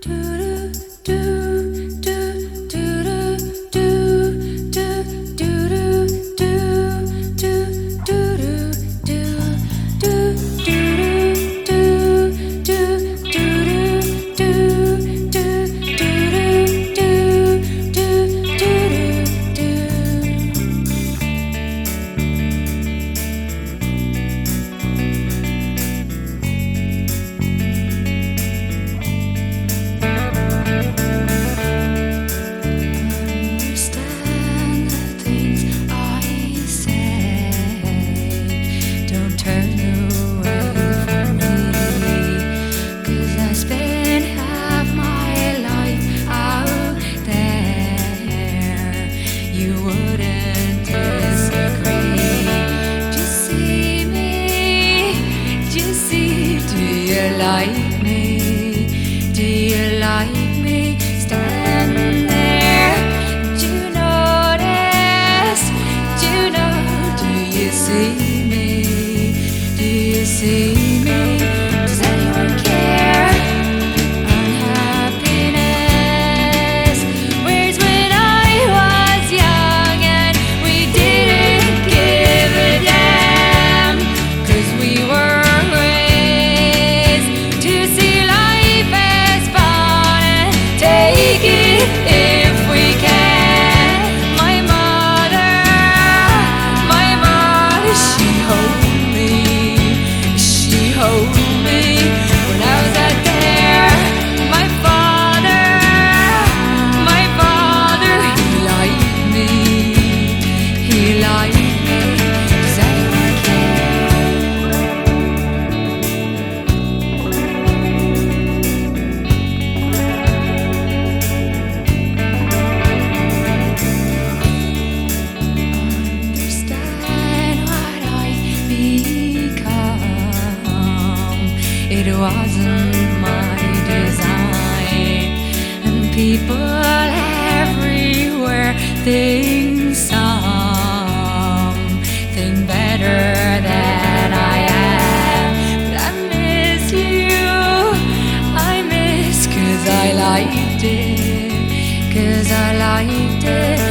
do. you would It wasn't my design. And people everywhere think something better than I am. But I miss you. I miss cause I liked it. Cause I liked it.